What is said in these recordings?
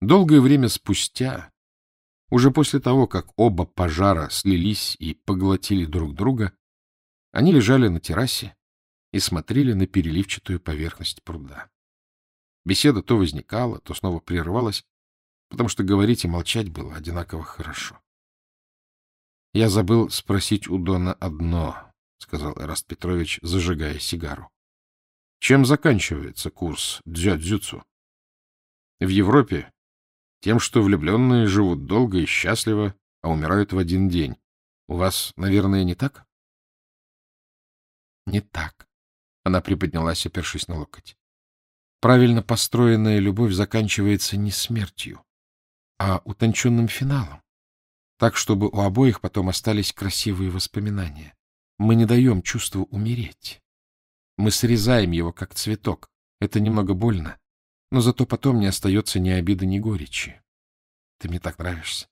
Долгое время спустя, уже после того, как оба пожара слились и поглотили друг друга, они лежали на террасе и смотрели на переливчатую поверхность пруда. Беседа то возникала, то снова прерывалась, потому что говорить и молчать было одинаково хорошо. — Я забыл спросить у Дона одно, — сказал Эраст Петрович, зажигая сигару. — Чем заканчивается курс дзюдзюцу? В Европе тем, что влюбленные живут долго и счастливо, а умирают в один день. У вас, наверное, не так? — Не так. Она приподнялась, опершись на локоть. Правильно построенная любовь заканчивается не смертью, а утонченным финалом, так, чтобы у обоих потом остались красивые воспоминания. Мы не даем чувству умереть. Мы срезаем его, как цветок. Это немного больно, но зато потом не остается ни обиды, ни горечи. Ты мне так нравишься.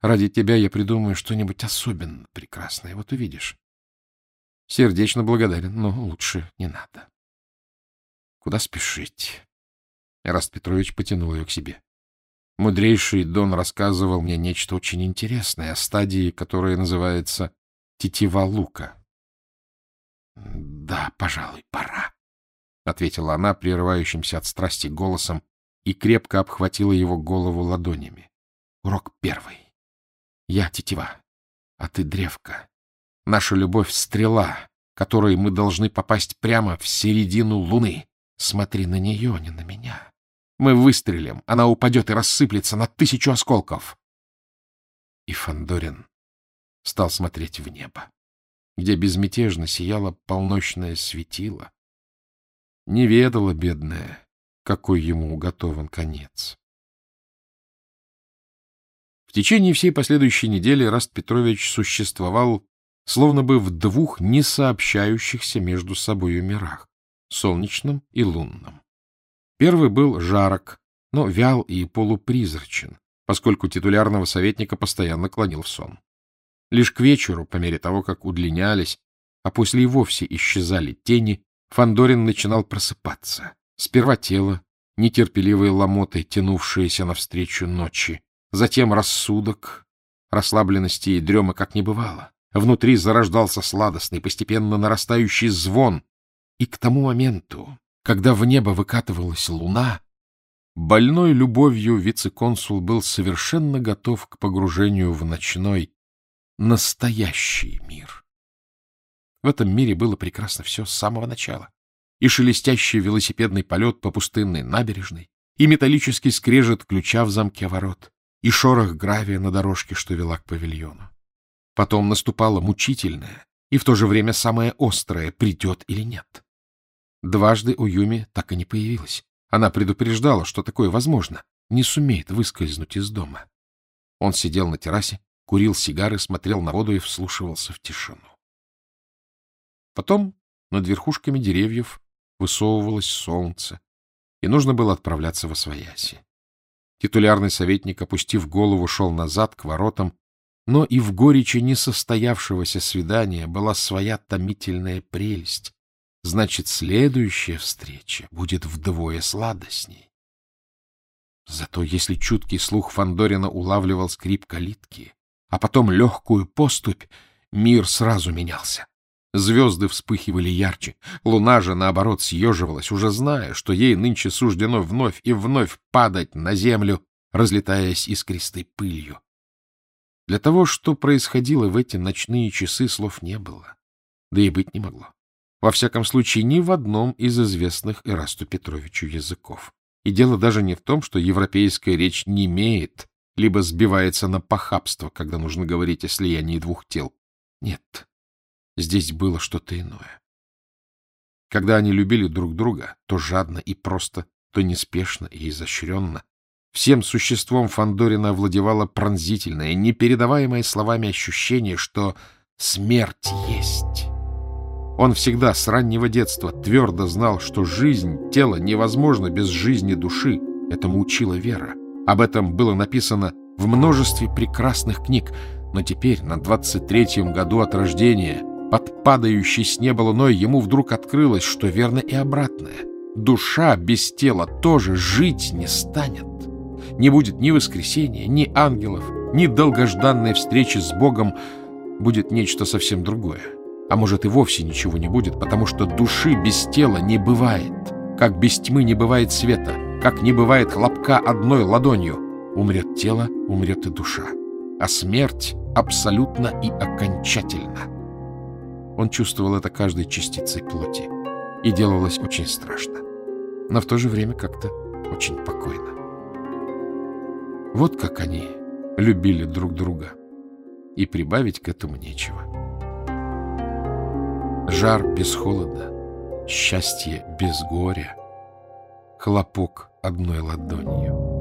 Ради тебя я придумаю что-нибудь особенно прекрасное. Вот увидишь. Сердечно благодарен, но лучше не надо. Куда спешить? Раст Петрович потянул ее к себе. Мудрейший Дон рассказывал мне нечто очень интересное о стадии, которая называется тетива лука. — Да, пожалуй, пора, — ответила она прерывающимся от страсти голосом и крепко обхватила его голову ладонями. — Урок первый. Я тетива, а ты древка. Наша любовь — стрела, которой мы должны попасть прямо в середину луны. Смотри на нее, не на меня. Мы выстрелим, она упадет и рассыплется на тысячу осколков. И Фандорин стал смотреть в небо, где безмятежно сияло полночное светило. Не ведала, бедная, какой ему уготован конец. В течение всей последующей недели Раст Петрович существовал словно бы в двух несообщающихся между собою мирах — солнечном и лунном. Первый был жарок, но вял и полупризрачен, поскольку титулярного советника постоянно клонил в сон. Лишь к вечеру, по мере того, как удлинялись, а после и вовсе исчезали тени, Фандорин начинал просыпаться. Сперва тело, нетерпеливой ломотой, тянувшееся навстречу ночи, затем рассудок, расслабленности и дрема как не бывало. Внутри зарождался сладостный, постепенно нарастающий звон, и к тому моменту, когда в небо выкатывалась луна, больной любовью вице-консул был совершенно готов к погружению в ночной, настоящий мир. В этом мире было прекрасно все с самого начала. И шелестящий велосипедный полет по пустынной набережной, и металлический скрежет ключа в замке ворот, и шорох гравия на дорожке, что вела к павильону. Потом наступало мучительное и в то же время самое острое, придет или нет. Дважды у Юми так и не появилась. Она предупреждала, что такое возможно, не сумеет выскользнуть из дома. Он сидел на террасе, курил сигары, смотрел на воду и вслушивался в тишину. Потом над верхушками деревьев высовывалось солнце, и нужно было отправляться во свояси. Титулярный советник, опустив голову, шел назад к воротам, но и в горечи несостоявшегося свидания была своя томительная прелесть, значит, следующая встреча будет вдвое сладостней. Зато если чуткий слух Фандорина улавливал скрип калитки, а потом легкую поступь, мир сразу менялся. Звезды вспыхивали ярче, луна же, наоборот, съеживалась, уже зная, что ей нынче суждено вновь и вновь падать на землю, разлетаясь искристой пылью. Для того, что происходило в эти ночные часы, слов не было, да и быть не могло. Во всяком случае, ни в одном из известных Ирасту Петровичу языков. И дело даже не в том, что европейская речь не имеет, либо сбивается на похабство, когда нужно говорить о слиянии двух тел. Нет, здесь было что-то иное. Когда они любили друг друга, то жадно и просто, то неспешно и изощренно, всем существом Фандорина овладевало пронзительное, непередаваемое словами ощущение, что смерть есть. Он всегда с раннего детства твердо знал, что жизнь тела невозможна без жизни души. Этому учила Вера. Об этом было написано в множестве прекрасных книг, но теперь, на 23-м году от рождения, под падающей с неба луной, ему вдруг открылось, что верно и обратное. Душа без тела тоже жить не станет. не будет ни воскресения, ни ангелов, ни долгожданной встречи с Богом, будет нечто совсем другое. А может и вовсе ничего не будет, потому что души без тела не бывает. Как без тьмы не бывает света, как не бывает хлопка одной ладонью. Умрет тело, умрет и душа. А смерть абсолютно и окончательно. Он чувствовал это каждой частицей плоти. И делалось очень страшно. Но в то же время как-то очень покойно. Вот как они любили друг друга. И прибавить к этому нечего. Жар без холода, счастье без горя, хлопок одной ладонью.